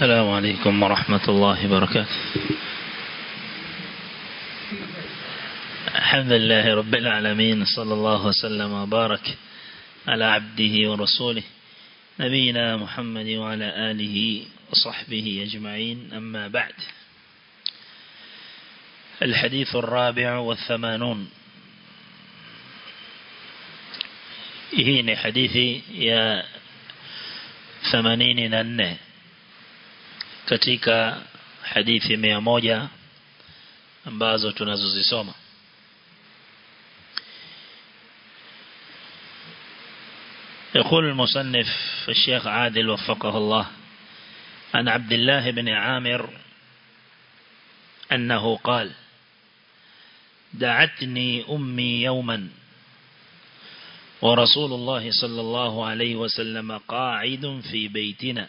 السلام عليكم ورحمة الله وبركاته. الحمد لله رب العالمين صلى الله وسلم وبارك على عبده ورسوله نبينا محمد وعلى آله وصحبه أجمعين. أما بعد الحديث الرابع والثمانون. هنا حديثي يا ثمانين ننه. Katika hadithi mia moja ambazo tunazozisoma. يقول المصنف الشيخ عادل وفقه الله عن عبد الله بن عامر أنه قال دعتني أمي يوما ورسول الله صلى الله عليه وسلم قاعد في بيتنا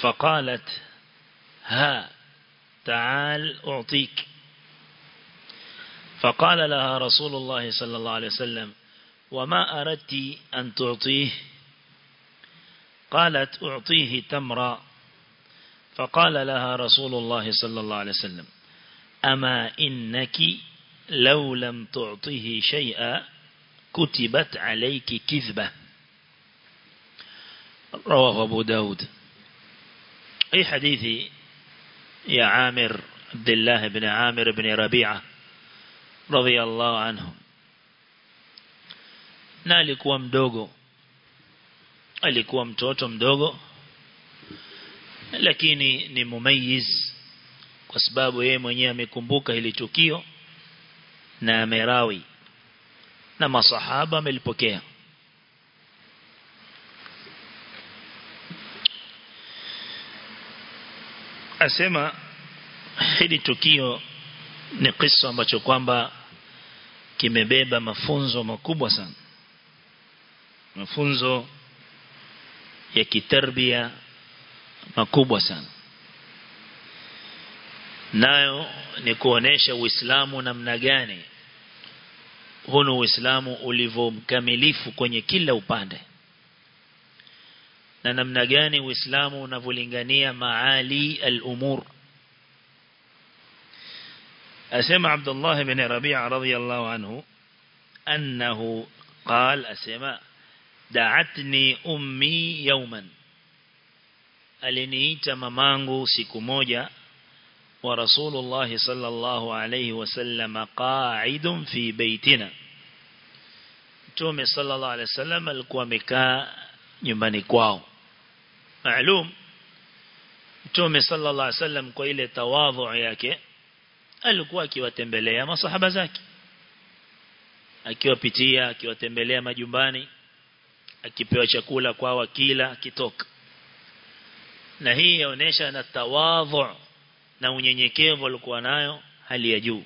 فقالت ها تعال أعطيك. فقال لها رسول الله صلى الله عليه وسلم وما أردت أن تعطيه؟ قالت أعطيه تمرا. فقال لها رسول الله صلى الله عليه وسلم أما إنك لو لم تعطيه شيئا كتبت عليك كذبة. رواه أبو داود. hii hadithi ya Amir Abdullah ibn Amir ibn Rabi'a radhiyallahu anhu na alikuwa mdogo alikuwa mtoto mdogo lakini ni mumayiz kwa sababu yeye mwenyewe amekumbuka hili tukio na amerawi na masahaba amelipokea asema hili tukio ni kisa ambacho kwamba kimebeba mafunzo makubwa sana. Mafunzo ya kitarbia makubwa sana. Nayo ni kuonesha uislamu namna gani. Hunu uislamu ulivyomkamilifu kwenye kila upande na namna gani uislamu unavyolingania maali al-umur asema Abdullah ibn Rabi'a radiyallahu anhu annahu قال asema da'atni ummi yawman aliniita mamangu siku moja wa rasulullah sallallahu alayhi wasallam qa'idun fi baitina Mtume sallallahu alayhi wasallam alikuwa amekaa nyumbani kwao maalum. Mtume sallallahu alaihi wasallam kwa ile tawadhu yake alikuwa akiwatembelea masahaba zake. Akiwapitia akiwatembelea majumbani akipewa chakula kwao akila akitoka. Na hii inaonyesha na tawadhu na unyenyekevu alikuwa nayo hali ya juu.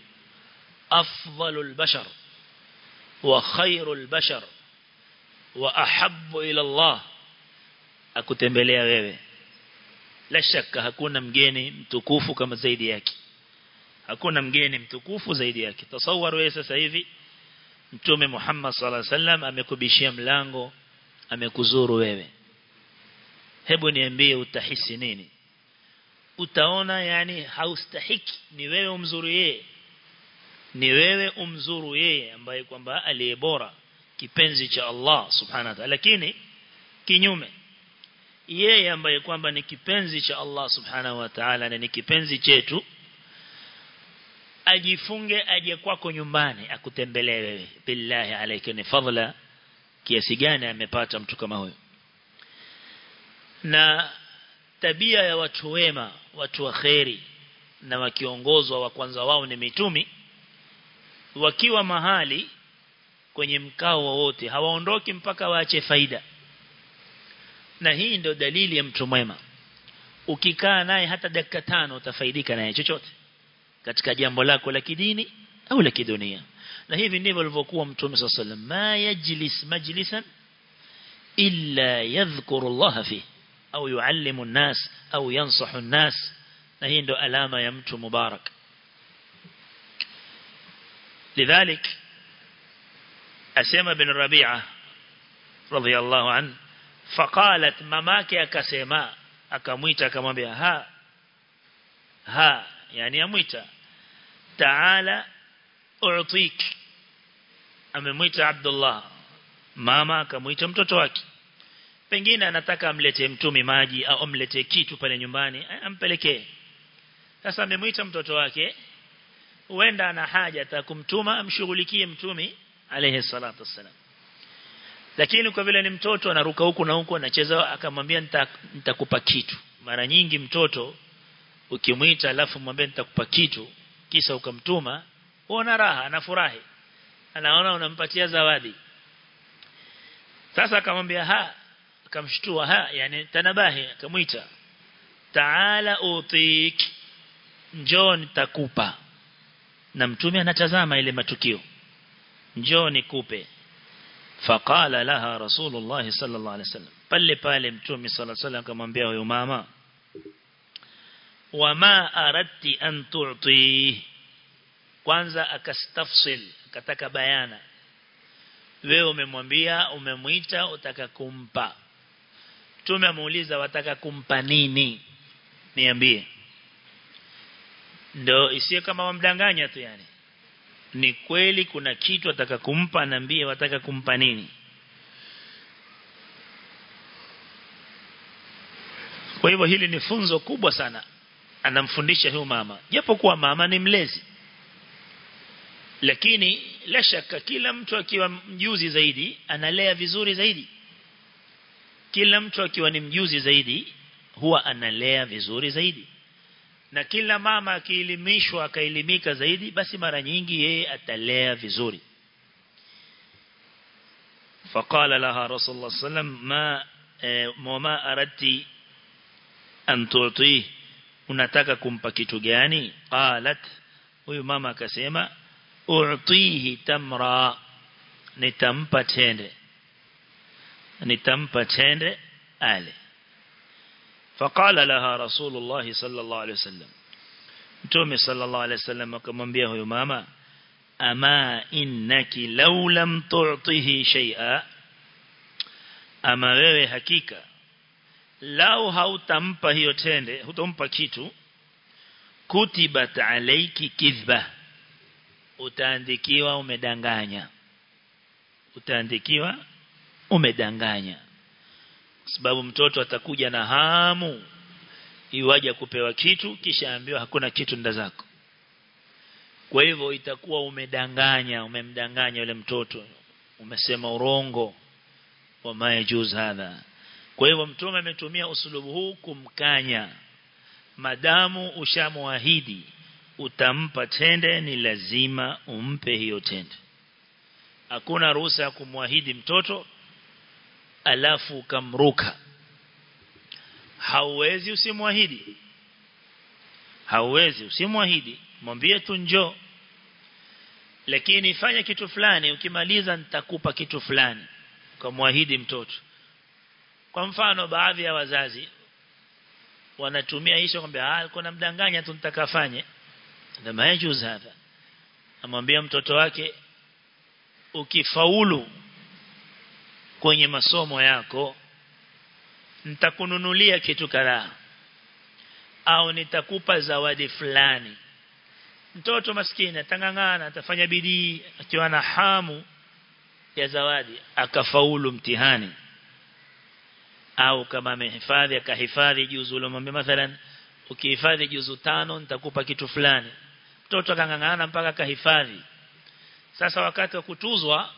Afdalul bashar wa khairul bashar wa ahabbu ila Allah akutembelea wewe. La shaka hakuna mgeni mtukufu kama zaidi yake. Hakuna mgeni mtukufu zaidi yake. Tasawwar wewe sasa hivi mtume Muhammad sallallahu alaihi wasallam amekubishia mlango amekuzuru wewe. Hebu niambie utahisi nini? Utaona yani haustahiki. Ni wewe umzuru yeye. Ni wewe umzuru yeye ambaye kwamba aliye bora kipenzi cha Allah subhanahu wa ta'ala. Lakini kinyume yeye ambaye kwamba ni kipenzi cha Allah subhanahu wa ta'ala na ni kipenzi chetu ajifunge aje kwako nyumbani akutembelee wewe. Billahi alayka ni fadla kiasi gani amepata mtu kama huyo na tabia ya watu wema watu wa kheri na wakiongozwa wa kwanza wao ni mitumi wakiwa mahali kwenye mkao wowote hawaondoki mpaka waache faida na hii ndio dalili ya mtu mwema ukikaa naye hata dakika tano utafaidika naye chochote katika jambo lako la kidini au la kidunia na hivi ndivyo alivyokuwa mtume sallallahu alayhi wasallam ma yajlis majlisan illa yadhkuru Allah fi au yuallimu an-nas au yansahu an-nas na hii ndio alama ya mtu mubarak lidhalik asema bin Rabi'a radhiyallahu an faqalat mamake akasema akamwita akamwambia ha ha yani amwita taala u'tik amemwita Abdullah. Mama akamwita mtoto wake. Pengine anataka amlete mtumi maji au amlete kitu pale nyumbani ampelekee. Sasa amemwita mtoto wake huenda ana haja atakumtuma amshughulikie mtumi alayhi salatu wassalam lakini kwa vile ni mtoto anaruka huku na huku anacheza akamwambia nitakupa nita kitu. Mara nyingi mtoto ukimwita alafu mwambie nitakupa kitu kisha ukamtuma huona raha anafurahi. Anaona unampatia zawadi. Sasa akamwambia ha akamshtua ha yani tanabahi akamwita. Taala utik njoo nitakupa. Na mtume anatazama ile matukio. Njoo nikupe faqala laha rasulullah sallallahu alaihi wasallam pale pale mtume sallallahu alaihi wasallam akamwambia huyo mama wama aradti an tu'ti? Kwanza akastafsil akataka bayana. Wewe umemwambia umemwita utaka kumpa. Mtume amuuliza wataka kumpa nini? Niambie. Ndo isiyo kama wamdanganya tu yani ni kweli kuna kitu ataka kumpa anambie wataka kumpa nini? Kwa hivyo hili ni funzo kubwa sana. Anamfundisha huyu mama. Japo kuwa mama ni mlezi. Lakini la shaka kila mtu akiwa mjuzi zaidi analea vizuri zaidi. Kila mtu akiwa ni mjuzi zaidi huwa analea vizuri zaidi na kila mama akielimishwa akaelimika zaidi basi mara nyingi yeye atalea vizuri فقال لها رسول الله صلى الله عليه وسلم ما وما أردت أن تعطيه unataka kumpa kitu gani qalat huyu mama akasema u'tihi tamra nitampa tende nitampa tende ale faqala laha rasulullah sallallahu alaihi wasallam mtume sallallahu alaihi wasallam akamwambia huyo mama ama innaki law lam tu'tihi shay'a? Ama wewe hakika lau hautampa hiyo tende hutompa kitu kutibat alayki kidhba. Utaandikiwa umedanganya. Utaandikiwa umedanganya sababu mtoto atakuja na hamu iwaje kupewa kitu kisha ambiwa hakuna kitu nda zako. Kwa hivyo itakuwa umedanganya umemdanganya yule mtoto. Umesema urongo wa majuz hadha. Kwa hivyo mtume ametumia usulubu huu kumkanya. Madamu ushamwahidi utampa tende ni lazima umpe hiyo tende. Hakuna ruhusa ya kumwahidi mtoto alafu ukamruka. Hauwezi usimwahidi. Hauwezi usimwahidi. Mwambie tu njoo. Lakini fanya kitu fulani ukimaliza nitakupa kitu fulani. Ukamwahidi mtoto. Kwa mfano baadhi ya wazazi wanatumia hicho kwamba ah kuna mdanganya tu nitakafanye na majuz hapa amwambia mtoto wake ukifaulu kwenye masomo yako nitakununulia kitu kadhaa. Au nitakupa zawadi fulani. Mtoto maskini atangangana atafanya bidii akiwa na hamu ya zawadi akafaulu mtihani. Au kama amehifadhi akahifadhi juzu ulomwambia mathalan ukihifadhi juzu tano nitakupa kitu fulani. Mtoto akangangana mpaka akahifadhi. Sasa wakati wa kutuzwa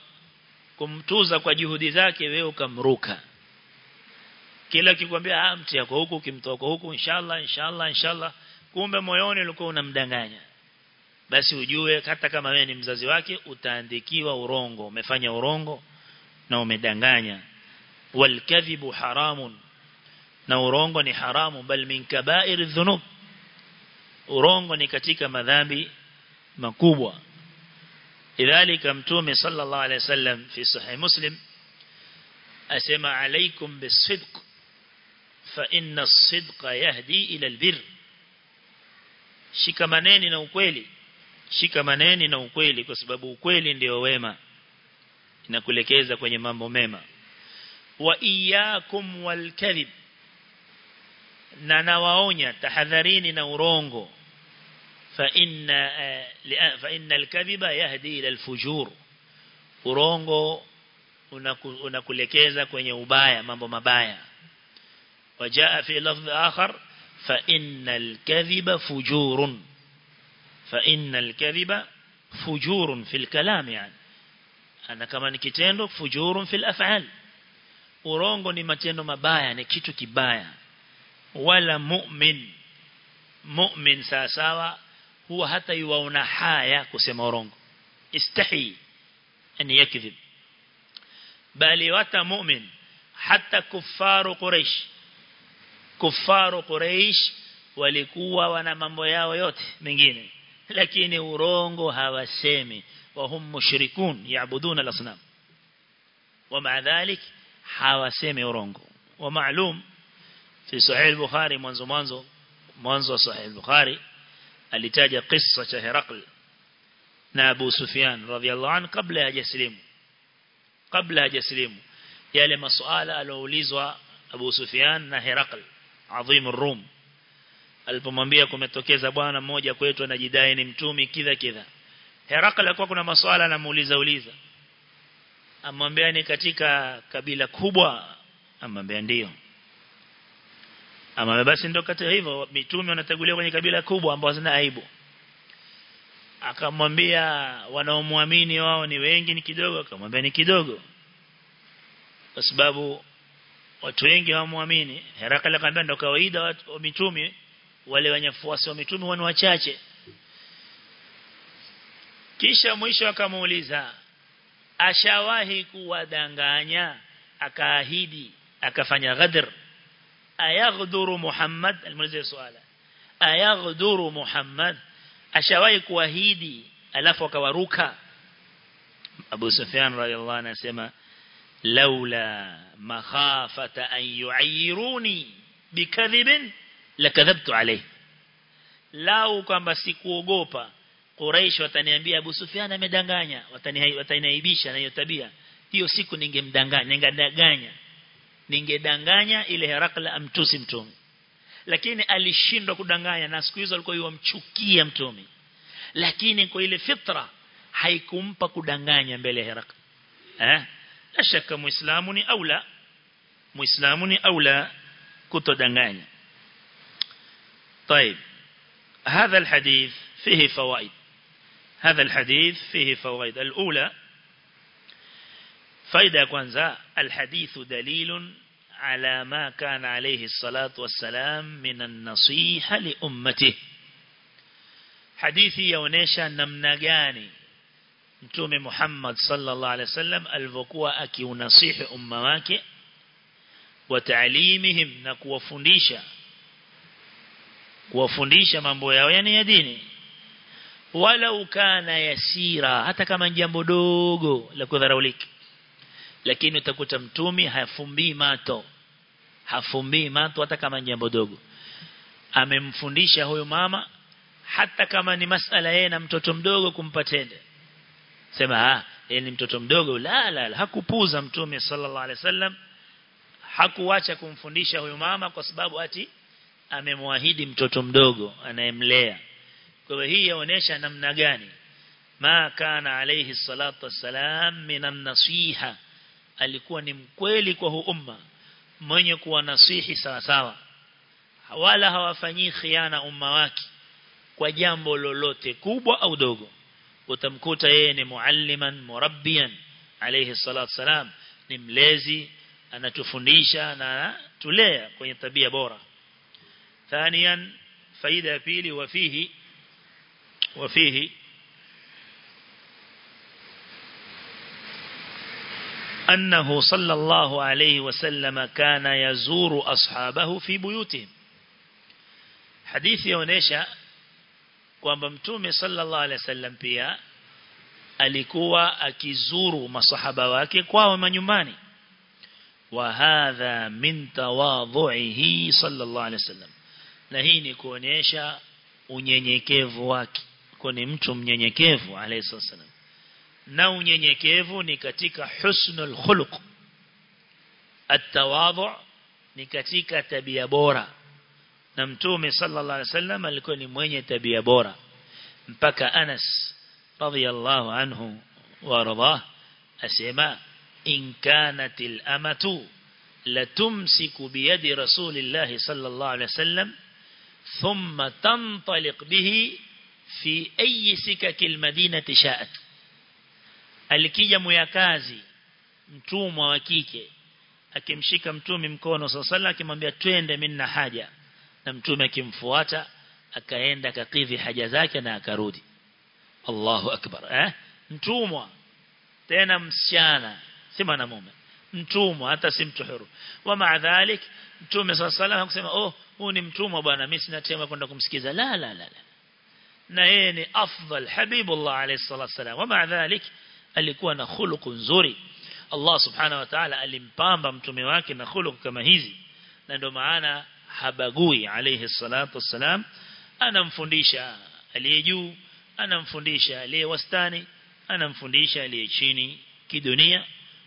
kumtuza kwa juhudi zake wewe ukamruka. Kila kikwambia ah mtia kwa huku ukimtoa kwa huku inshallah inshallah inshallah kumbe moyoni ulikuwa unamdanganya. Basi ujue hata kama wewe ni mzazi wake utaandikiwa urongo umefanya urongo na umedanganya. Walkadhibu haramun na urongo ni haramu bal min kaba'ir dhunub. Urongo ni katika madhambi makubwa idhalika mtume sallallahu alayhi wasallam fi sahih muslim asema alaykum bisidq fa inna as-sidqa yahdi ila albir shikamaneni na ukweli shikamaneni na ukweli kwa sababu ukweli ndio wema inakulekeza kwenye mambo mema. Wa iyyakum wal kadhib na nawaonya tahadharini na urongo fa فإن fa يهدي إلى الفجور. Urongo unakulekeza kwenye ubaya mambo mabaya. Wajaa fi lafdh akhar fa innal kadhiba fujurun. Fa innal kadhiba fujurun fil kalam yani. Ana kama ni kitendo fujurun fil af'al. Urongo ni matendo mabaya ni kitu kibaya. Wala mu'min mu'min sawa huwa hata yuwaona haya kusema urongo istahi an yakdhib bali hata mu'min hata kufaru quraish kufaru quraish walikuwa wana mambo yao yote mengine lakini urongo hawasemi wahum mushrikun yaabuduna al-asnam ومع ذلك hawasemi urongo wa maalum fi sahih al-bukhari mwanzo mwanzo mwanzo sahih al-bukhari alitaja kisa cha Herakl na Abu Sufyan radhiyallahu anhu kabla hajaslimu kabla hajaslimu yale masuala alioulizwa Abu Sufyan na Herakl adhim ar-Rum. Alipomwambia kumetokeza bwana mmoja kwetu anajidai ni mtumi kidha kidha. Herakl alikuwa kuna masuala anamuuliza uliza. Amwambia ni katika kabila kubwa. Amwambia ndio ama basi ndio kati hivyo mitume wanateguliwa kwenye kabila kubwa ambao zina aibu. Akamwambia wanaomwamini wao ni wengi ni kidogo. Akamwambia ni kidogo. Kwa sababu watu wengi hawamwamini. Herakla akamwambia ndio kawaida watu wa mitume wale wanyafuasi wa mitume wana wachache. Kisha mwisho akamuuliza ashawahi kuwadanganya? Akaahidi akafanya ghadr ayaghduru Muhammad alimuuliza swala. Ayaghduru Muhammad ashawahi kuahidi alafu akawaruka? Abu Sufyan radhiallahu anasema laula makhafata an yu'ayiruni bikadhibin lakadhabtu alayhi. Lau kwamba sikuogopa Quraysh wataniambia Abu Sufyan amedanganya wataniaibisha na hiyo tabia. Hiyo siku ningemdanganya ningedanganya ningedanganya ile Herakla amtusi mtume lakini alishindwa kudanganya na siku hizo alikuwa yumchukia mtume lakini kwa ile fitra haikumpa kudanganya mbele ya Herakla eh la shaka muislamu ni aula muislamu ni aula kutodanganya طيب هذا الحديث فيه فوائد هذا الحديث فيه فوائد الأولى faida ya kwanza alhadithu dalilun ala ma kana alayhi salatu wassalam minan nasiha li ummatihi hadithi yaonesha namna gani Mtume Muhammad sallallahu alaihi wasallam alivyokuwa akiunasihi umma wake wa taalimihim na kuwafundisha kuwafundisha mambo yao yani ya dini. Wala ukana yasira hata kama jambo dogo la kudharaulika lakini utakuta mtumi hafumbii mato. Hafumbii mato hata kama jambo dogo. Amemfundisha huyo mama hata kama ni masala yeye na mtoto mdogo kumpa tende. Sema ah yeye ni mtoto mdogo. La la, la. Hakupuza mtume sallallahu alaihi wasallam. Hakuacha kumfundisha huyu mama kwa sababu ati amemwahidi mtoto mdogo anayemlea. Kwa hiyo hii yaonesha namna gani. Ma kana alayhi salatu wassalam minan nasiha alikuwa ni mkweli kwa huu umma mwenye kuwanasihi sawa sawa wala hawafanyii khiana umma wake kwa jambo lolote kubwa au dogo. Utamkuta yeye ni mualliman murabbian alayhi salatu salam ni mlezi anatufundisha na tulea kwenye tabia bora. Thanian faida ya pili wafihi wafihi أنه صلى الله عليه وسلم كان يزور أصحابه في بيوتهم حديث يونيشا kwamba mtume sallallahu alaihi wasallam pia alikuwa akizuru masahaba wake kwao manyumbani wa hadha min tawadhu'ihi sallallahu alaihi wasallam na hii ni kuonyesha unyenyekevu wake kwa ni mtu mnyenyekevu alayhi wasallam Na unyenyekevu ni katika husnul khuluq at-tawadhu ni katika tabia bora na mtume sallallahu alaihi wasallam alikuwa ni mwenye tabia bora mpaka Anas radhiyallahu anhu wa radha asema in kanatil amatu latumsiku biyadi rasulillahi sallallahu alaihi wasallam thumma tantaliq bihi fi ayi sikaki almadinati sha'at alikija muyakazi mtumwa wa kike akimshika mtume mkono sala akimwambia twende minna haja. Na mtume akimfuata akaenda akakidhi haja zake na akarudi. Allahu akbar eh? Mtumwa tena msichana si mwanamume. Mtumwa hata si mtu huru. Wa maadhalik mtume sallallahu hakusema oh huu ni mtumwa bwana mimi sina tema kwenda kumsikiza. La la la na yeye ni afdal habibullah alayhi salatu wasalam wa maadhalik alikuwa na khuluq nzuri. Allah subhanahu wa ta'ala alimpamba mtume wake na khuluq kama hizi. Na ndio maana habagui alayhi salatu wassalam anamfundisha aliye juu anamfundisha aliye wastani anamfundisha aliye chini kidunia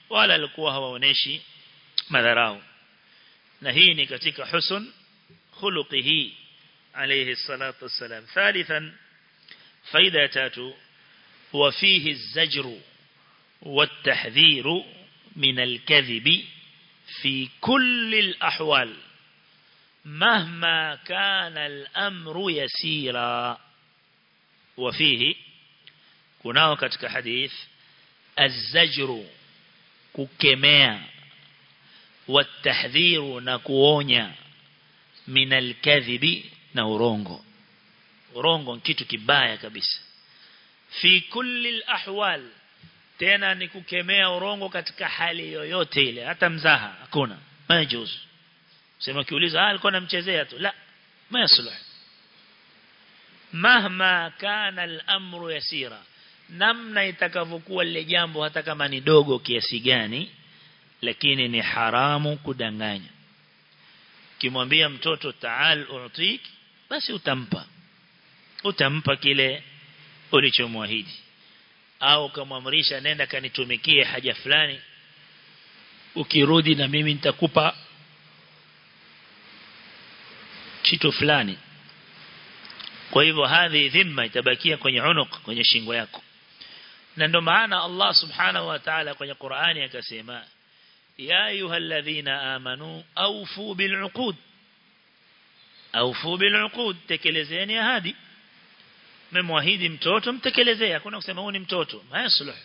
wala alikuwa hawaoneshi madharau. Na hii ni katika husn khuluqihi alayhi salatu wassalam. Thalithan faida tatu huwa fihi zajru. والتحذير من الكذب في كل الأحوال مهما كان الأمر يسيرا. وفيه كنا وكتك حديث الزجر ككميا والتحذير نكوونيا من الكذب نورونغو. ورونغو كتو كباية كبس في كل الأحوال tena ni kukemea urongo katika hali yoyote ile. Hata mzaha hakuna. Majuz sema kiuliza ah alikuwa anamchezea tu. La masluh mahma kana al-amru yasira. Namna itakavyokuwa lile jambo hata kama ni dogo kiasi gani lakini ni haramu kudanganya. Kimwambia mtoto taal utik basi utampa. Utampa kile ulichomwahidi au kamwamrisha nenda kanitumikie haja fulani. Ukirudi na mimi nitakupa kitu fulani. Kwa hivyo hadhi dhimma itabakia kwenye unuq kwenye shingo yako. Na ndio maana Allah subhanahu wa ta'ala kwenye Qur'ani akasema ya ayyuhalladhina amanu awfu bil'uqud. Awfu bil'uqud tekelezeni ahadi memwahidi mtoto mtekelezee. Hakuna kusema huyu ni mtoto. Mayasluh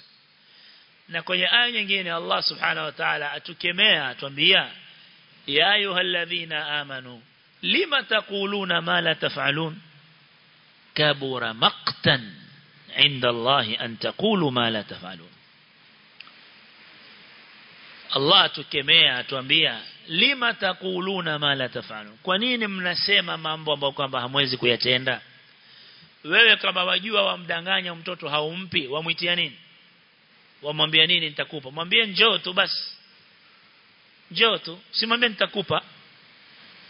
na kwenye aya nyingine Allah subhanahu wa ta'ala atukemea atuambia ya ayyuhalladhina amanu lima taquluna ma la taf'alun? Kabura maqtan 'inda Allah an taqulu ma la taf'alun. Allah atukemea atuambia lima taquluna ma la taf'alun? Kwa nini mnasema mambo ambayo kwamba hamwezi kuyatenda? Wewe kama wajua wamdanganya mtoto haumpi wamwitia nini? Wamwambia nini nitakupa. Mwambie njoo tu basi. Njoo tu. Simwambie nitakupa.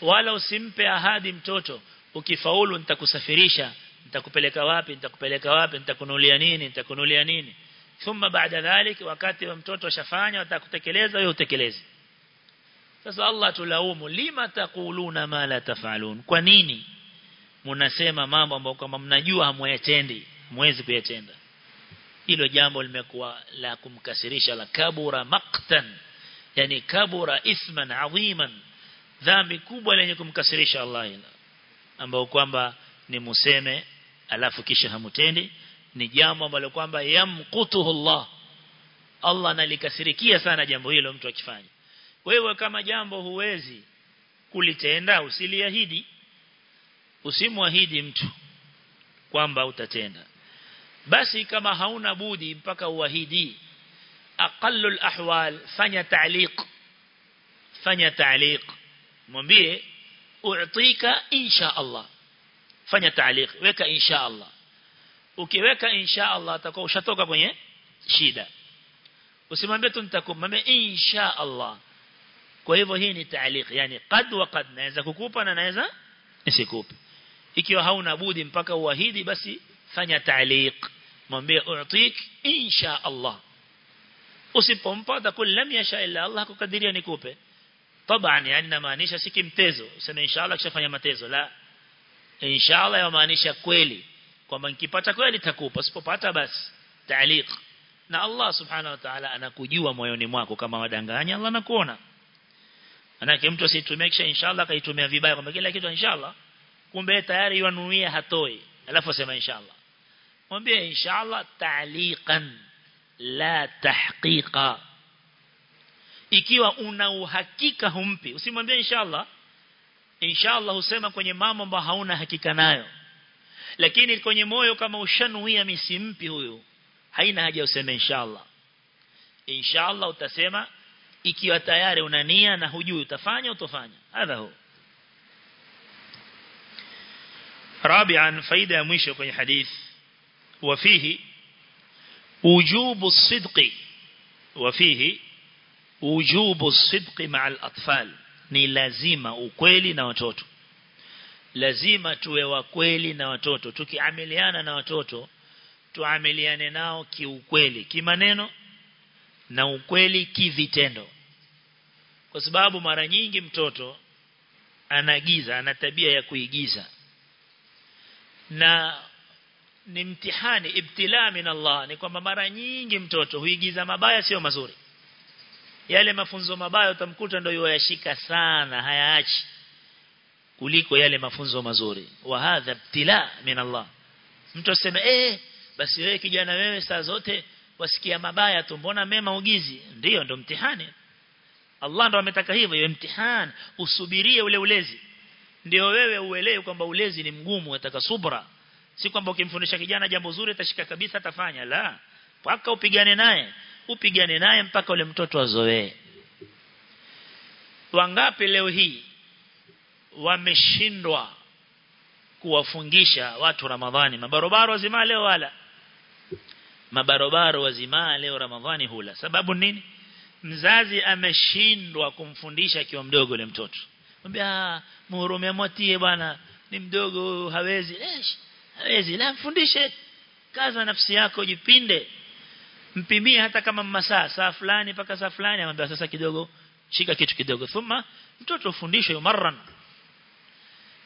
Wala usimpe ahadi mtoto. Ukifaulu nitakusafirisha. Nitakupeleka wapi? Nitakupeleka wapi? Nitakunulia nini? Nitakunulia nini? Thumma baada dhalik wakati wa mtoto ashafanya atakutekeleza wewe utekeleze. Sasa Allah tulaumu lima taquluna ma la tafalun? Kwa nini mnasema mambo ambayo kwamba mnajua hamwayatendi mwezi kuyatenda. Hilo jambo limekuwa la kumkasirisha la kabura maqtan yani kabura isman adhiman dhambi kubwa lenye kumkasirisha Allah. Ila ambao kwamba ni museme alafu kisha hamutendi ni jambo ambalo kwamba yamqutuhu Allah. Allah nalikasirikia sana jambo hilo mtu akifanya. Kwa hivyo kama jambo huwezi kulitenda usiliahidi usimwahidi mtu kwamba utatenda basi kama hauna budi mpaka uahidi aqallul ahwal fanya ta'liq fanya ta'liq mwambie u'tika insha Allah fanya ta'liq weka insha Allah ukiweka insha Allah atakuwa ushatoka kwenye shida usimwambie tu nitakumwambie insha Allah kwa hivyo hii ni ta'liq yani qad wa qad naweza kukupa na naweza nisikupe ikiwa hauna budi mpaka uahidi basi fanya ta'liq mwambie u'tik insha Allah usipompa utakul lam yasha illa Allah kukadiria nikupe طبعا yani namaanisha si kimtezo useme inshallah kishafanya matezo la inshallah yamaanisha kweli kwamba nikipata kweli takupa sipopata basi taaliq na Allah subhanahu wa ta'ala anakujua moyoni mwako kama wadanganya Allah anakuona manake mtu asitumie kisha inshallah kaitumia vibaya kwamba kila kitu inshallah kumbe tayari yuanuia hatoi. Alafu asema inshallah. Mwambie inshallah ta'liqan la tahqiqa. Ikiwa una uhakika humpi usimwambie inshallah. Inshallah husema kwenye mambo ambayo hauna hakika nayo. Lakini kwenye moyo kama ushanuia misimpi huyu haina haja useme inshallah. Inshallah utasema ikiwa tayari una nia na hujui utafanya utofanya hadha hu رابعا فائده ya mwisho kwenye hadith وفيه وجوب الصدق وفيه وجوب الصدق مع الأطفال ni lazima ukweli na watoto lazima tuwe wa kweli na watoto tukiamiliana na watoto tuamiliane nao kiukweli kimaneno na ukweli kivitendo kwa sababu mara nyingi mtoto anagiza ana tabia ya kuigiza na ni mtihani ibtila min Allah ni kwamba mara nyingi mtoto huigiza mabaya sio mazuri. Yale mafunzo mabaya utamkuta ndio yoyashika sana hayaachi kuliko yale mafunzo mazuri. Wa hadha ibtila min Allah. Mtu aseme eh basi wewe kijana wewe saa zote wasikia mabaya tu mbona mema ugizi ndiyo ndo mtihani. Allah ndo ametaka hivyo iwe mtihani usubirie ule ulezi ndio wewe uelewe kwamba ulezi ni mgumu unataka subra. Si kwamba ukimfundisha kijana jambo zuri atashika kabisa atafanya. La. Mpaka upigane naye. Upigane naye mpaka ule mtoto azoee. Wangapi leo hii wameshindwa kuwafungisha watu Ramadhani? Mabarobaro wazima leo wala? Mabarobaro wazima leo Ramadhani hula. Sababu nini? Mzazi ameshindwa kumfundisha akiwa mdogo ule mtoto mwambia muhurumia mwatie bwana. Ni mdogo hawezi. Eish, hawezi. La mfundishe. Kaza nafsi yako jipinde mpimie hata kama masaa saa fulani mpaka saa fulani. Anambia sasa kidogo shika kitu kidogo. Thumma mtoto ufundishwe marran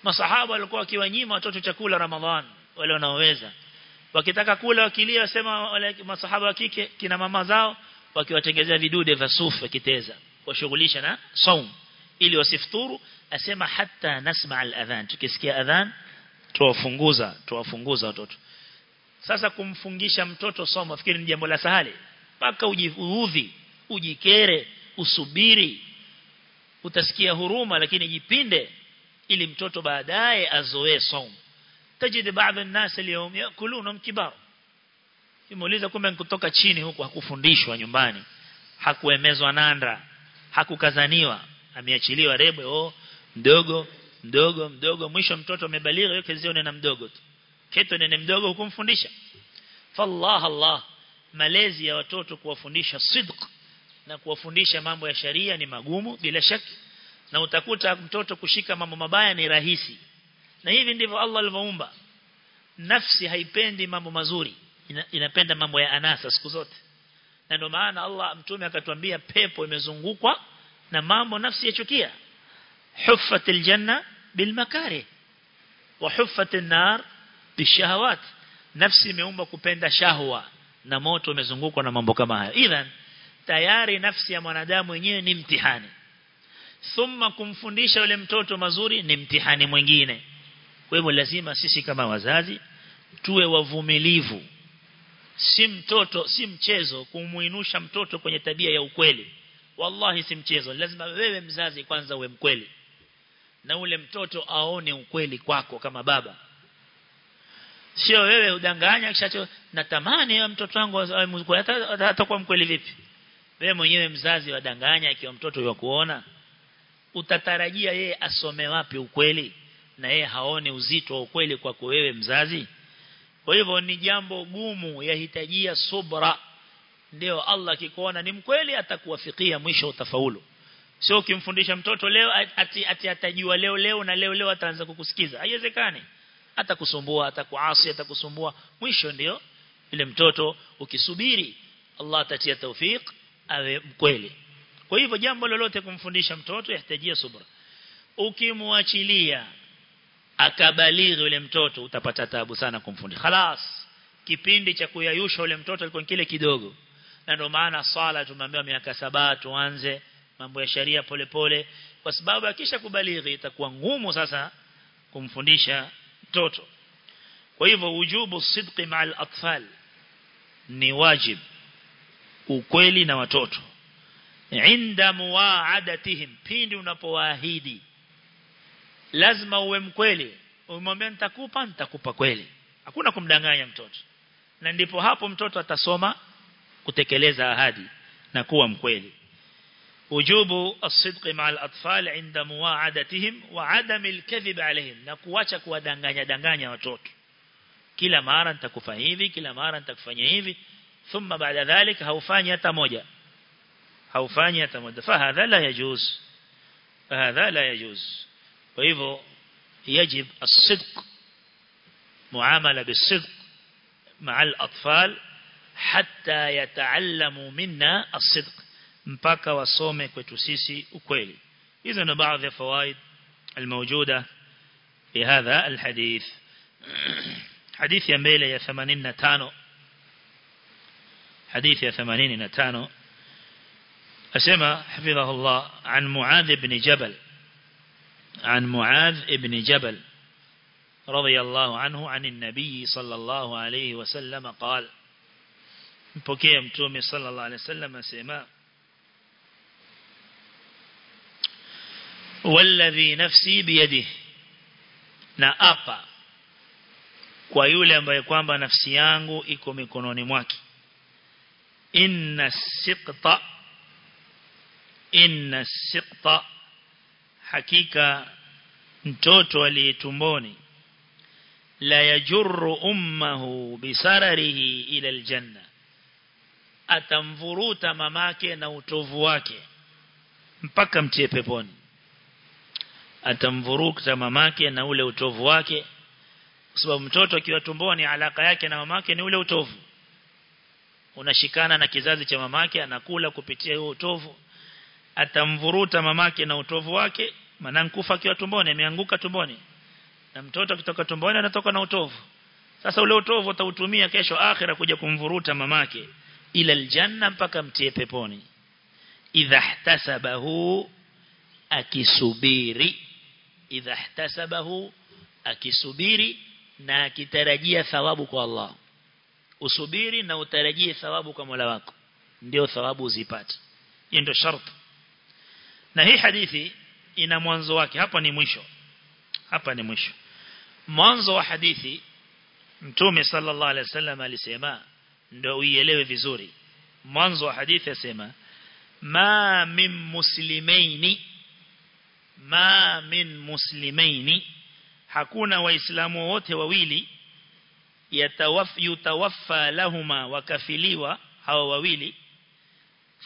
masahaba walikuwa wakiwanyima watoto chakula ramadhan wale wanaoweza. Wakitaka kula wakilia wasema wale masahaba wa kike kina mama zao wakiwatengezea vidude vya sufu kiteza washughulisha na saum ili wasifuturu asema hata nasma al-adhan. Tukisikia adhan tuwafunguza tuwafunguza watoto. Sasa kumfungisha mtoto somo fikiri ni jambo la sahali. Paka ujiudhi ujikere usubiri. Utasikia huruma lakini jipinde ili mtoto baadaye azoee somo. Tajid baadhi ya nasi leo yakuluna kibar kimuuliza kumbe kutoka chini huku hakufundishwa nyumbani. Hakuemezwa nanda hakukazaniwa ameachiliwa rebwe oh mdogo mdogo mdogo. Mwisho mtoto amebaligha yote zione na mdogo tu. Keto nene mdogo hukumfundisha. Fallah Allah. Malezi ya watoto kuwafundisha sidq na kuwafundisha mambo ya sharia ni magumu bila shaki na utakuta mtoto kushika mambo mabaya ni rahisi. Na hivi ndivyo Allah alivyoumba. Nafsi haipendi mambo mazuri. Ina, inapenda mambo ya anasa siku zote. Na ndio maana Allah mtume akatuambia pepo imezungukwa na mambo nafsi yachukia. Huffat aljanna bilmakari wa huffat an-nar bishahawat. Nafsi imeumba kupenda shahwa na moto umezungukwa na mambo kama hayo. Idhan tayari nafsi ya mwanadamu yenyewe ni mtihani. Thumma kumfundisha yule mtoto mazuri ni mtihani mwingine. Kwa hivyo lazima sisi kama wazazi tuwe wavumilivu. Si mtoto si mchezo kumuinusha mtoto kwenye tabia ya ukweli wallahi si mchezo. Lazima wewe mzazi kwanza uwe mkweli. Na ule mtoto aone ukweli kwako kama baba. Sio wewe udanganya kisha natamani ya mtoto wangu atakuwa mkweli vipi? Wewe mwenyewe mzazi wadanganya ikiwa mtoto wa kuona. Utatarajia yeye asome wapi ukweli? Na yeye haone uzito wa ukweli kwako wewe mzazi? Kwa hivyo ni jambo gumu yahitajia subra ndio Allah akikuona ni mkweli atakuwafikia mwisho utafaulu sio ukimfundisha mtoto leo ati, ati atajua leo leo na leo leo ataanza kukusikiza haiwezekani atakusumbua atakuasi atakusumbua mwisho ndio ile mtoto ukisubiri Allah atatia tawfik awe mkweli kwa hivyo jambo lolote kumfundisha mtoto yahitajia subra ukimwachilia akabalighi yule mtoto utapata taabu sana kumfundisha خلاص kipindi cha kuyayusha yule mtoto alikuwa kile kidogo na ndio maana sala tumeambiwa miaka saba tuanze mambo ya sharia polepole kwa sababu akisha kubalighi itakuwa ngumu sasa kumfundisha mtoto. Kwa hivyo ujubu sidqi ma'al atfal ni wajib. Ukweli na watoto. Inda muwaadatihim pindi unapowaahidi. Lazima uwe mkweli. Umwambie nitakupa nitakupa kweli. Hakuna kumdanganya mtoto. Na ndipo hapo mtoto atasoma kutekeleza ahadi na kuwa mkweli ujubu as-sidqi ma'al atfal inda muwaadatihim wa adam al-kadhib alayhim na kuacha kuwadanganya danganya watoto kila mara nitakufa hivi kila mara nitakufanya hivi thumma baada dhalika haufanyi hata moja haufanyi hata moja fahadha la yajuz hadha la yajuz kwa hivyo يجب الصدق معاملة بالصدق مع الأطفال حتى يتعلموا منا الصدق sisi ukweli. Hizo ni baadhi ya fawaid الموجودة في هذا الحديث حديث ya mbele ya 85 حديث ya 85 أسمى حفظه الله عن معاذ بن جبل عن معاذ بن جبل رضي الله عنه عن النبي صلى الله عليه وسلم قال mpokea mtume sallallahu alaihi wasallam asema walladhi nafsi biyadihi na apa kwa yule ambaye kwamba nafsi yangu iko mikononi mwake. Inna siqta inna siqta hakika mtoto aliyetumboni la yajurru ummahu bisararihi ila aljanna atamvuruta mamake na utovu wake. Mpaka mtie peponi. Atamvuruta mamake na ule utovu wake. Kwa sababu mtoto akiwa tumboni alaka yake na mamake ni ule utovu. Unashikana na kizazi cha mamake anakula kupitia huo utovu. Atamvuruta mamake na utovu wake. Maana nkufa akiwa tumboni ameanguka tumboni. Na mtoto kutoka tumboni anatoka na utovu. Sasa ule utovu utautumia kesho akhira kuja kumvuruta mamake ila aljanna mpaka mtie peponi. idha ihtasabahu akisubiri. idha ihtasabahu akisubiri na akitarajia thawabu kwa Allah. Usubiri na utarajie thawabu kwa Mola wako. Ndio thawabu uzipate. Hiyo ndio sharti. Na hii hadithi ina mwanzo wake. Hapa ni mwisho. Hapa ni mwisho. Mwanzo wa hadithi mtume sallallahu alaihi wasallam alisema ndio uielewe vizuri. Mwanzo wa hadithi asema ma min muslimaini ma min muslimaini. Hakuna waislamu wote wawili yutawaffa lahuma wakafiliwa hawa wawili.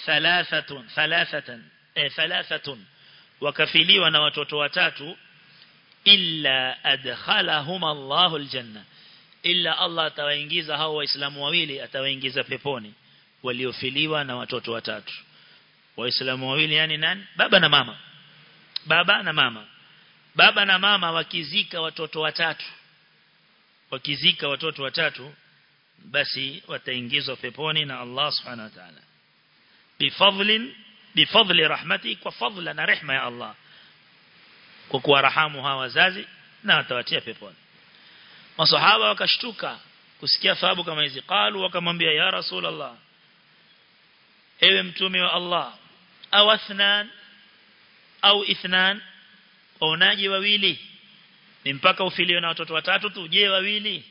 Thalathatun thalathatan eh, thalathatun wakafiliwa na watoto watatu. Illa adkhalahum Allahu aljanna illa Allah atawaingiza hao waislamu wawili atawaingiza peponi waliofiliwa na watoto watatu. Waislamu wawili yani nani? Baba na mama. Baba na mama. Baba na mama wakizika watoto watatu. Wakizika watoto watatu basi wataingizwa peponi na Allah subhanahu wa ta'ala. Bifadlin bifadli rahmati kwa fadla na rehma ya Allah. Kwa kuwarahamu hawa wazazi na watawatia peponi masahaba wakashtuka kusikia thababu kama hizi. Qalu wakamwambia ya rasulullah ewe mtume wa Allah au athnan au ithnan waonaje wawili? Ni mpaka ufiliwe na watoto watatu tu. Je wawili?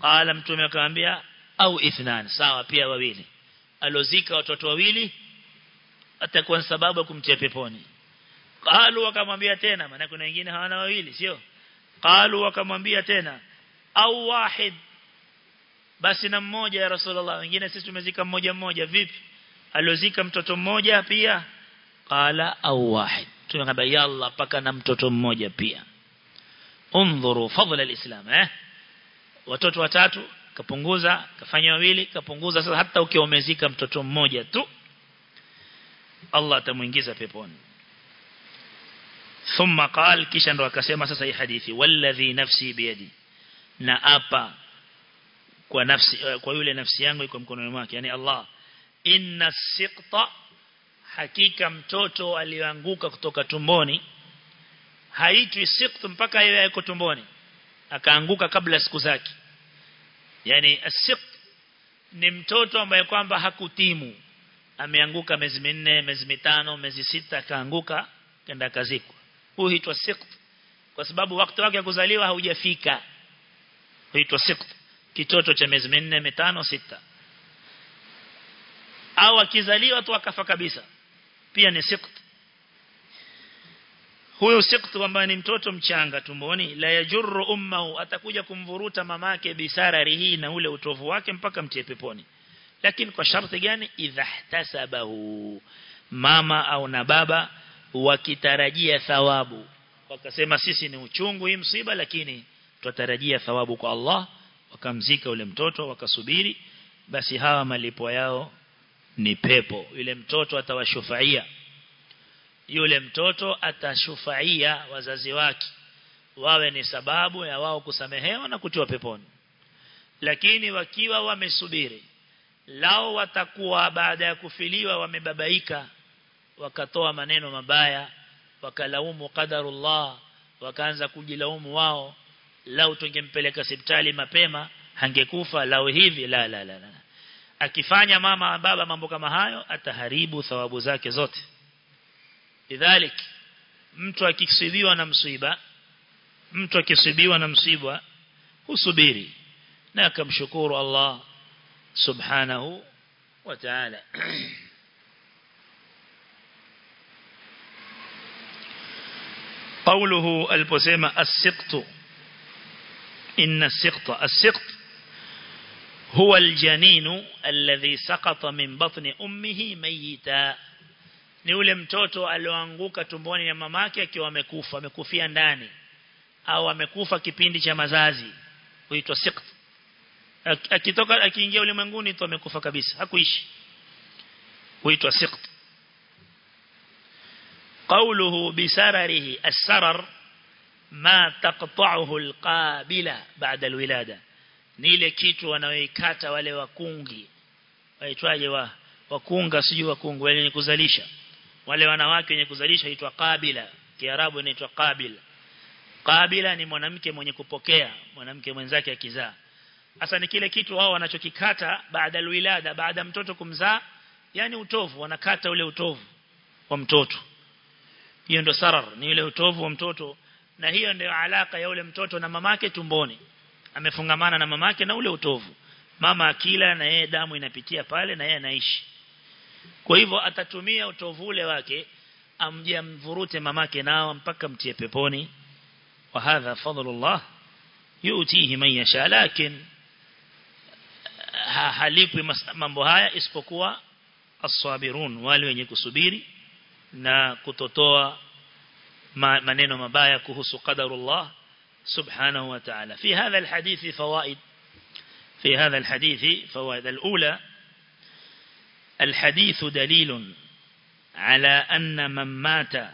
Qala mtume akamwambia au ithnan sawa pia wawili. Alozika watoto wawili atakuwa sababu ya kumtia peponi. Qalu wakamwambia tena maana kuna wengine hawana wawili sio qalu wakamwambia tena au wahid. Basi na mmoja ya rasulullah wengine sisi tumezika mmoja mmoja. Vipi? Aliozika mtoto mmoja pia? Qala au wahid. Tunaambia ya Allah paka na mtoto mmoja pia. Undhuru fadla alislam eh? Watoto watatu kapunguza kafanya wawili kapunguza. Sasa hata ukiwa umezika mtoto mmoja tu Allah atamuingiza peponi thumma qal kisha ndo akasema sasa hii hadithi walladhi nafsi biyadi. Na apa kwa nafsi kwa yule nafsi yangu iko mkononi mwake yani Allah. Inna siqta hakika mtoto aliyoanguka kutoka tumboni haitwi siqta mpaka yeye yuko tumboni akaanguka kabla siku zake. Yani asiqt ni mtoto ambaye kwamba hakutimu. Ameanguka miezi minne miezi mitano miezi sita akaanguka kenda kazikwa huitwa siqt kwa sababu wakati wake wa kuzaliwa haujafika. Huitwa siqt kitoto cha miezi minne mitano sita. Au akizaliwa tu akafa kabisa. Pia ni siqt huyo siqt ambaye ni mtoto mchanga tumboni la yajurru ummahu atakuja kumvuruta mamake bisara hii na ule utovu wake mpaka mtie peponi. Lakini kwa sharti gani? Idha ihtasabahu. Mama au na baba wakitarajia thawabu. Wakasema sisi ni uchungu hii msiba lakini tutarajia thawabu kwa Allah. Wakamzika ule mtoto wakasubiri. Basi hawa malipo yao ni pepo. Yule mtoto atawashufaia. Yule mtoto atashufaia wazazi wake. Wawe ni sababu ya wao kusamehewa na kutiwa peponi. Lakini wakiwa wamesubiri lao watakuwa baada ya kufiliwa wamebabaika wakatoa maneno mabaya wakalaumu qadarullah wakaanza kujilaumu wao. Lau tungempeleka hospitali mapema hangekufa lau hivi la la la, la. akifanya mama baba mambo kama hayo ataharibu thawabu zake zote. Lidhalik mtu akisibiwa na msiba mtu akisibiwa na msiba husubiri na akamshukuru Allah subhanahu wa ta'ala قوله البسيمة السقط إن السقط السقط هو الجنين الذي سقط من بطن أمه ميتا ni ule mtoto alioanguka tumboni ya mamake akiwa amekufa amekufia ndani au amekufa kipindi cha mazazi huitwa siqt akitoka akiingia ulimwenguni tu amekufa kabisa hakuishi huitwa siqt قوله بسرره السرر ما تقطعه القابلة بعد الولادة ni ile kitu wanaoikata wale wakungi waitwaje wa wakunga sijui wakungu wale wenye kuzalisha wale wanawake wenye kuzalisha huitwa qabila kiarabu inaitwa qabila qabila ni mwanamke mwenye kupokea mwanamke mwenzake akizaa hasa ni kile kitu wao wanachokikata baada alwilada baada mtoto kumzaa yani utovu wanakata ule utovu wa mtoto hiyo ndio sarar ni ile utovu wa mtoto na hiyo ndio alaka ya ule mtoto na mamake tumboni. Amefungamana na mamake na ule utovu. Mama akila na yeye damu inapitia pale na yeye anaishi. Kwa hivyo atatumia utovu ule wake amje amvurute mamake nao mpaka mtie peponi. Wa hadha fadlullah yutihi man yasha lakin halipwi mambo haya isipokuwa as-sabirun wale wenye kusubiri na kutotoa maneno mabaya kuhusu qadarullah سبحانه وتعالى في هذا الحديث فوائد في هذا الحديث فوائد الأولى الحديث دليل على أن من مات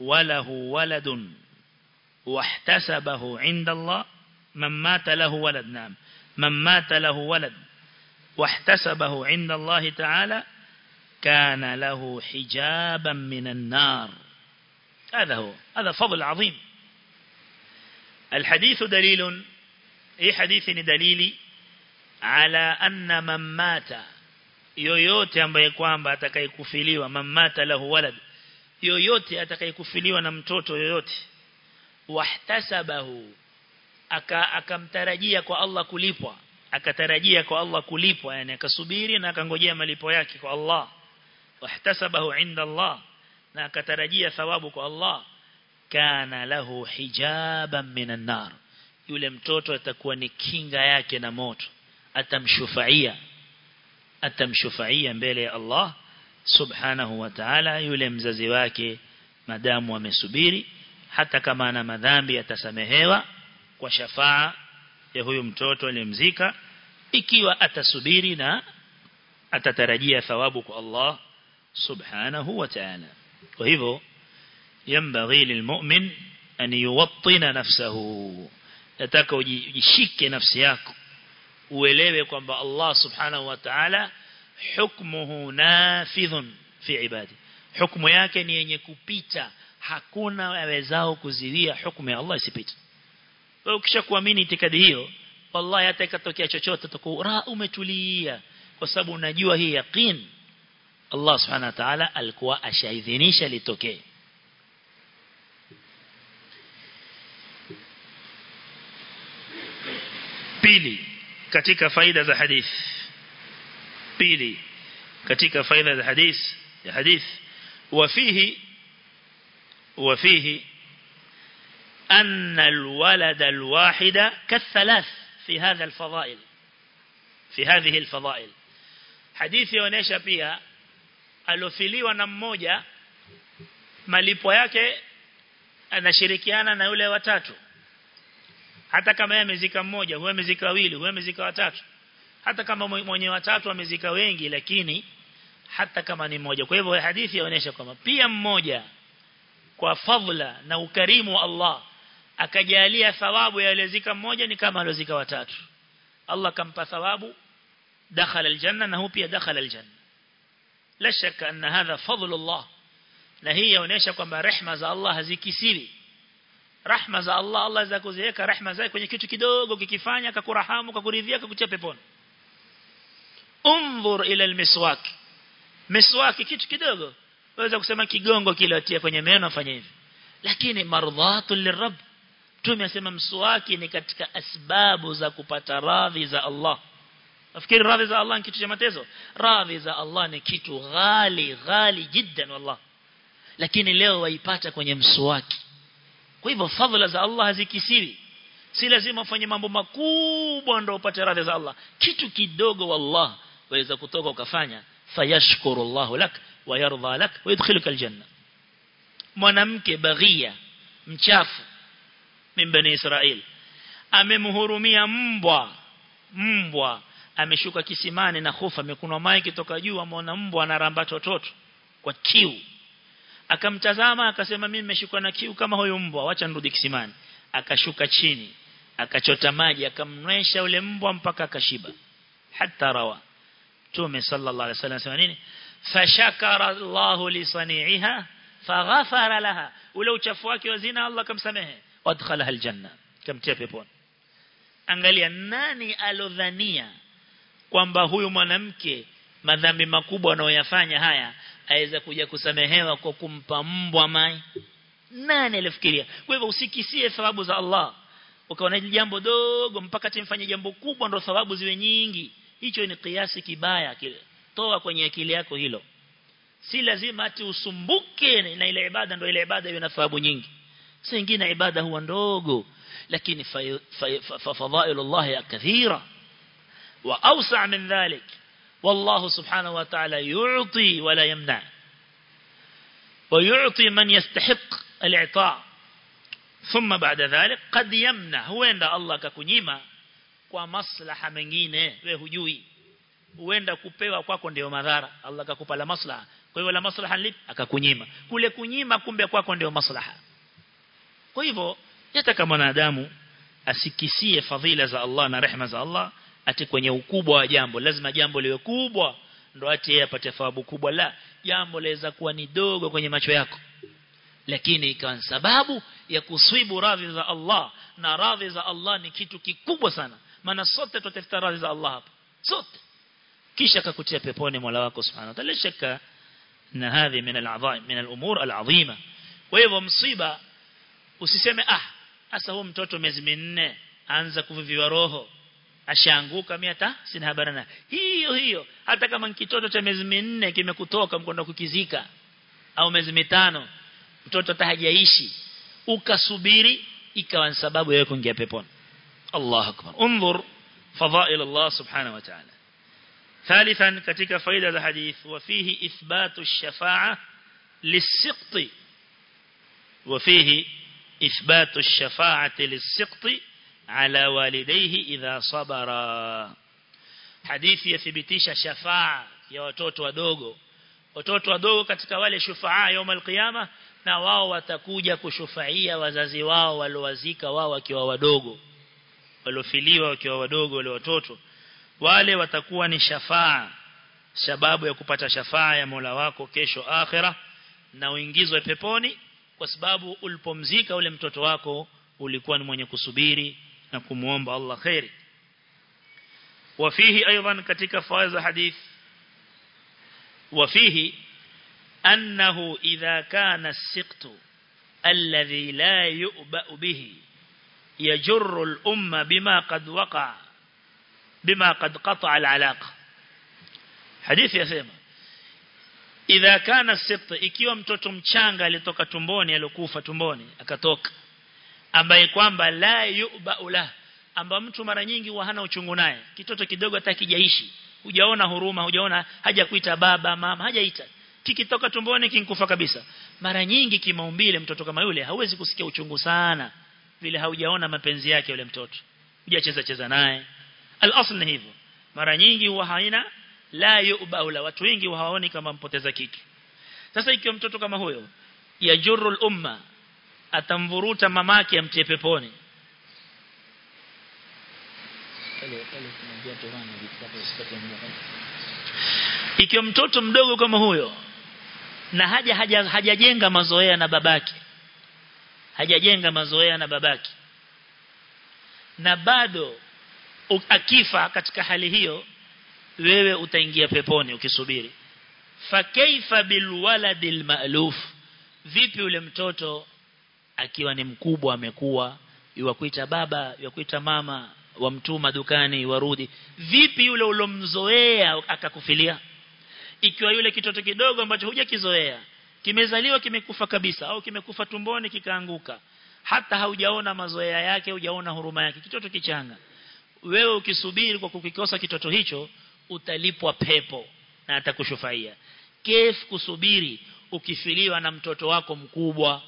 وله ولد واحتسبه عند الله من مات له ولد نعم من مات له ولد واحتسبه عند الله تعالى كان له حجابا من النار هذا هو هذا فضل عظيم الحديث دليل اي حديث دليلي على أن من مات yoyote ambaye kwamba atakayekufiliwa mamata lahu walad yoyote atakayekufiliwa na mtoto yoyote wahtasabahu akamtarajia kwa Allah kulipwa akatarajia kwa Allah kulipwa yani akasubiri na akangojea malipo yake kwa Allah wahtasabahu inda Allah na akatarajia thawabu kwa Allah kana lahu hijaban minan nar. Yule mtoto atakuwa ni kinga yake na moto atamshufaia atamshufaia mbele ya Allah subhanahu wa ta'ala. Yule mzazi wake madamu amesubiri hata kama ana madhambi atasamehewa kwa shafaa ya huyu mtoto aliyemzika ikiwa atasubiri na atatarajia thawabu kwa Allah سبحانه وتعالى وهذا ينبغي للمؤمن أن يوطن نفسه يتاك ويشيك نفسيك uelewe kwamba Allah subhanahu wa ta'ala hukmuhu nafidhun fi ibadi hukumu yake ni yenye kupita hakuna awezao kuziwia hukumu ya Allah isipite wewe ukishakuamini itikadi hiyo wallahi hata ikatokea chochote utakuwa umetulia kwa sababu unajua hii yaqeen Allah subhanahu wa ta'ala alikuwa ashaidhinisha litokee pili katika faida za hadith pili katika faida za hadith ya hadith وفيه وفيه أن الولد الواحد كالثلاث في هذا الفضائل في هذه الفضائل حديث يونيشا pia alofiliwa na mmoja malipo yake anashirikiana na yule watatu. Hata kama yeye amezika mmoja huyo amezika wawili huyo amezika watatu. Hata kama mwenye watatu amezika wengi lakini hata kama ni mmoja. Kwa hivyo hadithi inaonyesha kwamba pia mmoja kwa fadhila na ukarimu wa Allah akajalia thawabu ya aliyezika mmoja ni kama aliyozika watatu. Allah kampa thawabu dakhala aljanna na huyo pia dakhala aljanna la shaka anna hadha fadlu Allah na hii inaonyesha kwamba rehma za Allah hazikisiri rahma za Allah Allah za kuziweka rehma zake kwenye kitu kidogo kikifanya akakurahamu akakuridhia akakutia peponi. Unzur ila almiswak. Miswaki kitu kidogo. Waweza kusema kigongo kile atia kwenye meno afanye hivi. Lakini mardhatu lirabb tumesema mswaki ni katika asbabu za kupata radhi za Allah nafikiri radhi za Allah ni kitu cha matezo radhi za Allah ni kitu ghali ghali jiddan wallah. Lakini leo waipata kwenye mswaki. Kwa hivyo fadhila za Allah hazikisiri. Si lazima ufanye mambo makubwa ndio upate radhi za Allah. Kitu kidogo wallah waweza kutoka ukafanya fayashkuru Allah lak wa yarda lak wa yadkhiluka aljanna. Mwanamke baghia mchafu min bani Israel amemhurumia mbwa mbwa ameshuka kisimani na hofu amekunwa maji kutoka juu ameona mbwa anaramba tototo kwa kiu. Akamtazama akasema mimi nimeshikwa na kiu kama huyo mbwa acha nirudi kisimani. Akashuka chini akachota maji akamnywesha ule mbwa mpaka akashiba. Hata rawa. Tume sallallahu alaihi wasallam sema nini? Fashakara Allahu li sani'iha faghafara laha. Ule uchafu wake wa zina Allah kamsamehe wadkhalaha aljanna kamtia peponi. Angalia nani alodhania kwamba huyu mwanamke madhambi makubwa anayoyafanya haya aweza kuja kusamehewa kwa kumpa mbwa mai nani alifikiria kwa hivyo usikisie thawabu za Allah ukaona jambo dogo mpaka timfanye jambo kubwa ndio thawabu ziwe nyingi hicho ni kiasi kibaya kile toa kwenye akili yako hilo si lazima ati usumbuke na ile ibada ndio ile ibada iwe na thawabu nyingi sasa nyingine ibada huwa ndogo lakini fadhailu Allah kathira awsa' min dhalik والله سبحانه وتعالى يعطي ولا يمنع ويعطي من يستحق الإعطاء ثم بعد ذلك قد يمنع هو عند الله kwa maslaha mengine wewe hujui huenda kupewa kwako ndio madhara Allah akakupa la maslaha kwa hiyo la maslaha lipi akakunyima kule kunyima kumbe kwako ndio maslaha kwa hivyo yataka mwanadamu asikisie fadhila za Allah na rehema za Allah ati kwenye ukubwa wa jambo. Lazima jambo liwe kubwa ndo ati yeye apate thawabu kubwa. La jambo laweza kuwa ni dogo kwenye macho yako. Lakini ikawa sababu ya kuswibu radhi za Allah na radhi za Allah ni kitu kikubwa sana. Maana sote tutafuta radhi za Allah hapa. Sote. Kisha akakutia peponi Mola wako Subhanahu wa ta'ala. Shaka na hadhi min al-a'dha'i min al-umur al-'azima. Kwa hivyo msiba usiseme ah sasa huyo mtoto miezi minne anza kuviviwa roho ashaanguka mimi hata sina habari na hiyo hiyo hata kama kitoto cha miezi minne kimekutoka mkwenda kukizika au miezi mitano mtoto hata hajaishi ukasubiri ikawa sababu ya kuingia peponi الله أكبر انظر فضائل الله سبحانه وتعالى ثالثا كتك فائدة الحديث وفيه إثبات الشفاعة للسقط وفيه إثبات الشفاعة للسقط على والديه إذا صبر حديث يثبتيش شفاعة يا watoto wadogo watoto wadogo katika wale shufaa يوم القيامه na wao watakuja kushufaia wazazi wao waliowazika wao wakiwa wadogo waliofiliwa wakiwa wadogo wale watoto wale watakuwa ni shafaa sababu ya kupata shafaa ya Mola wako kesho akhira na uingizwe peponi kwa sababu ulipomzika ule mtoto wako ulikuwa ni mwenye kusubiri na kumuomba Allah khairi wafihi aidan katika faiza hadith wafihi annahu idha kana siqtu alladhi la yu'ba bihi yajurru al-umma bima qad waqa bima qad qata'a al-alaqa hadithi yasema idha kana siqta ikiwa mtoto mchanga alitoka tumboni alikufa tumboni akatoka ambaye kwamba la yu'ba'u la amba mtu mara nyingi huwa hana uchungu naye. Kitoto kidogo hata kijaishi hujaona huruma hujaona haja kuita baba mama hajaita. Kikitoka tumboni kinkufa kabisa. Mara nyingi kimaumbile mtoto kama yule hawezi kusikia uchungu sana vile haujaona mapenzi yake yule mtoto. Hujacheza cheza naye. Al-asl ni hivyo. Mara nyingi huwa haina la yubaula watu wengi hawaoni kama mpoteza kitu. Sasa ikiwa mtoto kama huyo yajurul umma atamvuruta mamake amtie peponi. Ikiwa mtoto mdogo kama huyo na haja haja hajajenga mazoea na babake hajajenga mazoea na babake na bado akifa katika hali hiyo wewe utaingia peponi ukisubiri. Fa kaifa bil waladil ma'luf? Vipi ule mtoto akiwa ni mkubwa amekuwa yuwakuita baba yuwakuita mama wamtuma dukani warudi vipi yule ulomzoea akakufilia? Ikiwa yule kitoto kidogo ambacho hujakizoea kimezaliwa kimekufa kabisa au kimekufa tumboni kikaanguka hata haujaona mazoea yake hujaona huruma yake kitoto kichanga wewe ukisubiri kwa kukikosa kitoto hicho utalipwa pepo na atakushufaia. Kef kusubiri ukifiliwa na mtoto wako mkubwa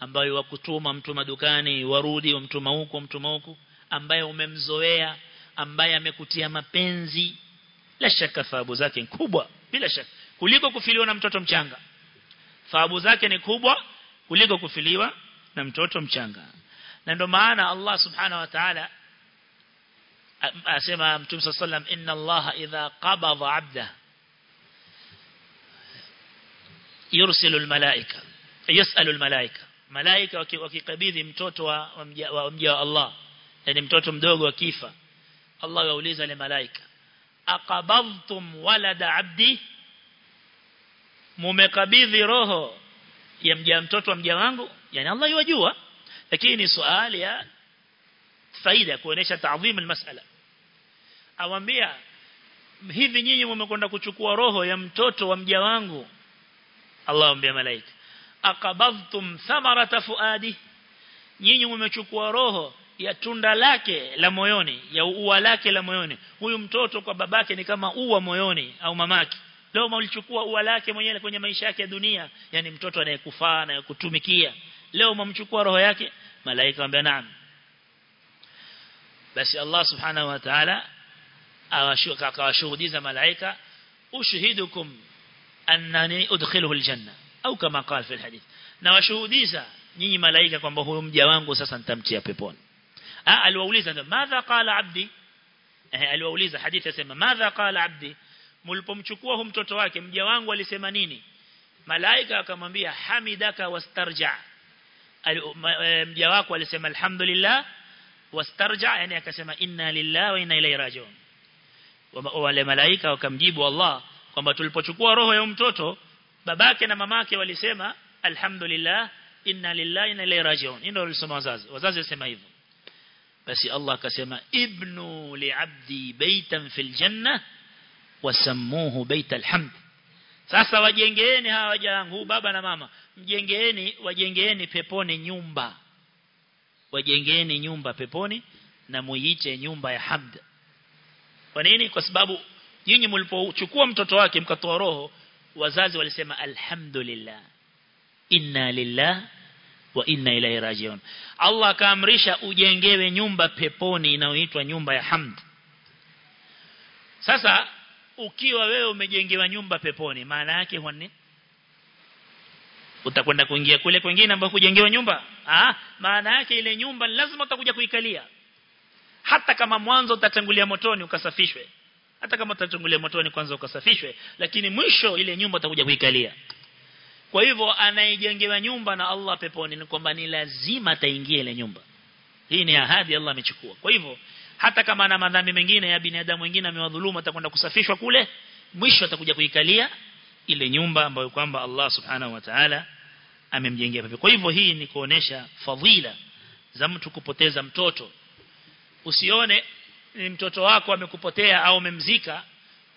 ambaye wakutuma mtuma dukani warudi umtuma huko mtuma huko ambaye umemzoea ambaye amekutia mapenzi. La shaka thawabu zake kubwa bila shaka. Kuliko kufiliwa na mtoto mchanga. Thawabu zake ni kubwa kuliko kufiliwa na mtoto mchanga. Na ndio maana Allah subhanahu wa ta'ala asema mtume sallam inna Allah idha qabada 'abda yursilu almalaika yasalu almalaika malaika wakikabidhi mtoto wa mja wa Allah. Yani mtoto mdogo akifa. Allah yauliza wale malaika aqabadhtum walada abdi? Mumekabidhi roho ya mja mtoto wa mja wangu? Yani Allah yajua lakini ni swali ya faida kuonesha taadhim almas'ala. Awambia hivi nyinyi mmekwenda kuchukua roho ya mtoto wa mja wangu? Allah ambia malaika aqabadhtum thamarata fuadi nyinyi mmechukua roho ya tunda lake la moyoni ya ua lake la moyoni. Huyu mtoto kwa babake ni kama ua moyoni au mamake. Leo mlichukua ua lake mwenyewe kwenye maisha yake ya dunia yani mtoto anayekufaa na kutumikia leo mmchukua roho yake malaika anambia naam. Basi Allah subhanahu wa ta'ala awashuka akawashuhudiza malaika ushahidukum annani udkhiluhu aljanna au kama qala fil hadith na washuhudiza nyinyi malaika kwamba huyo mja wangu sasa nitamtia peponi. Ah aliwauliza madha qala abdi? Eh aliwauliza hadithi yasema madha qala abdi? Mlipomchukua huyo mtoto wake mja wangu alisema nini? Malaika akamwambia hamidaka wastarja. Mja wako alisema alhamdulillah wastarja. Yani akasema inna lillahi wa inna ilayhi rajiun. Wale malaika wakamjibu Allah kwamba tulipochukua roho ya mtoto babake na mamake walisema alhamdulillah inna lillahi inna ilayhi rajiun. Ndio walisema wazazi. Wazazi wasema hivyo. Basi Allah akasema ibnu li'abdi baitan fil janna wasammuhu bayt alhamd sasa wajengeeni hawa waja wangu baba na mama. Mjengeeni wajengeeni peponi nyumba. Wajengeeni nyumba peponi na muiite nyumba ya hamd. Kwa nini? Kwa sababu nyinyi mlipochukua mtoto wake mkatoa roho wazazi walisema alhamdulillah inna lillah wa inna ilaihi rajiun. Allah kaamrisha ujengewe nyumba peponi inayoitwa nyumba ya hamd. Sasa ukiwa wewe umejengewa nyumba peponi maana yake huwa utakwenda kuingia kule kwingine ambako kujengewa nyumba? Ah maana yake ile nyumba lazima utakuja kuikalia. Hata kama mwanzo utatangulia motoni ukasafishwe hata kama tatungulia motoni kwanza ukasafishwe lakini mwisho ile nyumba utakuja kuikalia. Kwa hivyo anayejengewa nyumba na Allah peponi ni kwamba ni lazima ataingia ile nyumba. Hii ni ahadi Allah amechukua. Kwa hivyo hata kama ana madhambi mengine ya binadamu wengine amewadhulumu atakwenda kusafishwa kule mwisho atakuja kuikalia ile nyumba ambayo kwamba Allah subhanahu wa ta'ala amemjengea pepo. Kwa hivyo hii ni kuonesha fadhila za mtu kupoteza mtoto. Usione ni mtoto wako amekupotea au umemzika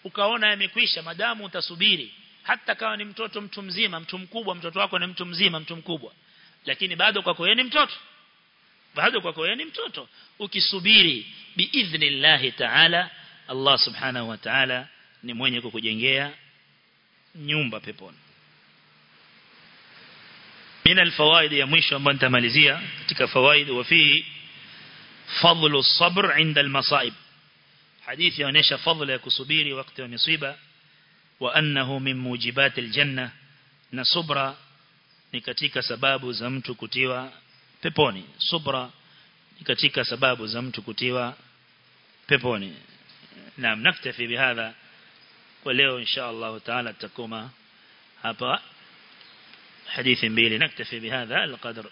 ukaona yamekwisha madamu utasubiri. Hata kama ni mtoto mtu mzima mtu mkubwa mtoto wako ni mtu mzima mtu mkubwa. Lakini bado kwako yeye ni mtoto. Bado kwako yeye ni mtoto. Ukisubiri biidhnillah ta'ala Allah subhanahu wa ta'ala ni mwenye kukujengea nyumba peponi. Min alfawaid ya mwisho ambayo nitamalizia katika fawaid wa fihi فضل الصبر عند المصائب حديث يونيش فضل يكسبيري وقت ومصيبة وأنه من موجبات الجنة نصبر نكتك سباب زمت كتوى peponi subra katika sababu za mtu kutiwa peponi naam naktafi bihadha kwa leo insha Allah taala tutakoma hapa hadithi mbili naktafi bihadha alqadr